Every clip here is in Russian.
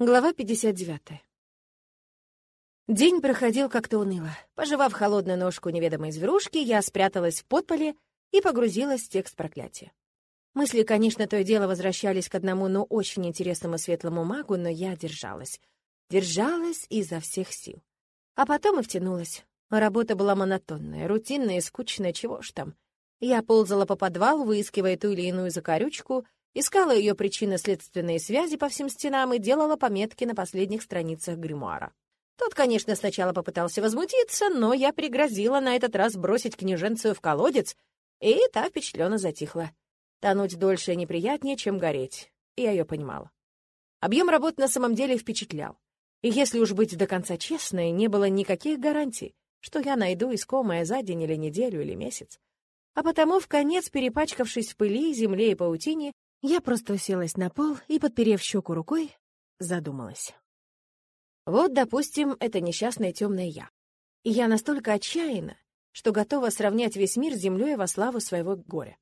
Глава 59. День проходил как-то уныло. Пожевав холодную ножку неведомой зверушки, я спряталась в подполе и погрузилась в текст проклятия. Мысли, конечно, то и дело возвращались к одному, но очень интересному светлому магу, но я держалась. Держалась изо всех сил. А потом и втянулась. Работа была монотонная, рутинная и скучная, чего ж там. Я ползала по подвалу, выискивая ту или иную закорючку — искала ее причинно-следственные связи по всем стенам и делала пометки на последних страницах гримуара. Тот, конечно, сначала попытался возмутиться, но я пригрозила на этот раз бросить княженцию в колодец, и та впечатленно затихла. Тонуть дольше неприятнее, чем гореть. Я ее понимала. Объем работ на самом деле впечатлял. И если уж быть до конца честной, не было никаких гарантий, что я найду искомое за день или неделю или месяц. А потому, в конец перепачкавшись в пыли, земле и паутине, я просто уселась на пол и, подперев щеку рукой, задумалась. Вот, допустим, это несчастная темная я. И я настолько отчаянна, что готова сравнять весь мир с землей во славу своего горя.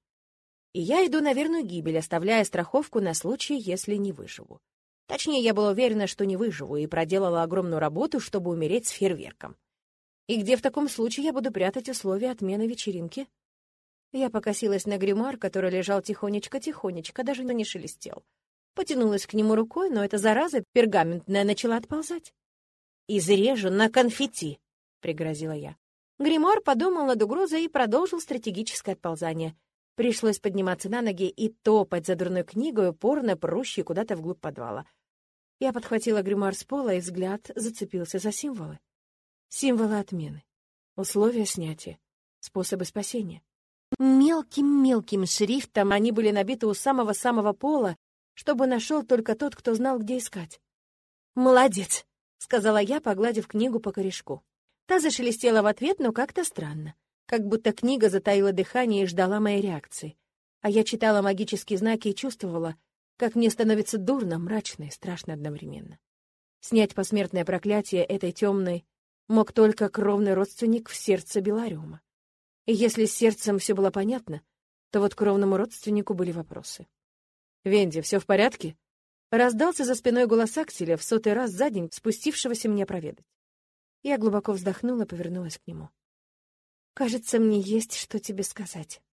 И я иду на верную гибель, оставляя страховку на случай, если не выживу. Точнее, я была уверена, что не выживу, и проделала огромную работу, чтобы умереть с фейерверком. И где в таком случае я буду прятать условия отмены вечеринки? Я покосилась на гримуар, который лежал тихонечко-тихонечко, даже не шелестел. Потянулась к нему рукой, но эта зараза пергаментная начала отползать. «Изрежу на конфетти», — пригрозила я. Гримуар подумал над угрозой и продолжил стратегическое отползание. Пришлось подниматься на ноги и топать за дурной книгой, упорно прущей куда-то вглубь подвала. Я подхватила гримуар с пола, и взгляд зацепился за символы. Символы отмены, условия снятия, способы спасения. Мелким-мелким шрифтом они были набиты у самого-самого пола, чтобы нашел только тот, кто знал, где искать. «Молодец!» — сказала я, погладив книгу по корешку. Та зашелестела в ответ, но как-то странно. Как будто книга затаила дыхание и ждала моей реакции. А я читала магические знаки и чувствовала, как мне становится дурно, мрачно и страшно одновременно. Снять посмертное проклятие этой темной мог только кровный родственник в сердце Белариума. И если с сердцем все было понятно, то вот кровному родственнику были вопросы. «Венди, все в порядке?» Раздался за спиной голос Акселя в сотый раз за день, спустившегося мне проведать. Я глубоко вздохнула и повернулась к нему. «Кажется, мне есть что тебе сказать».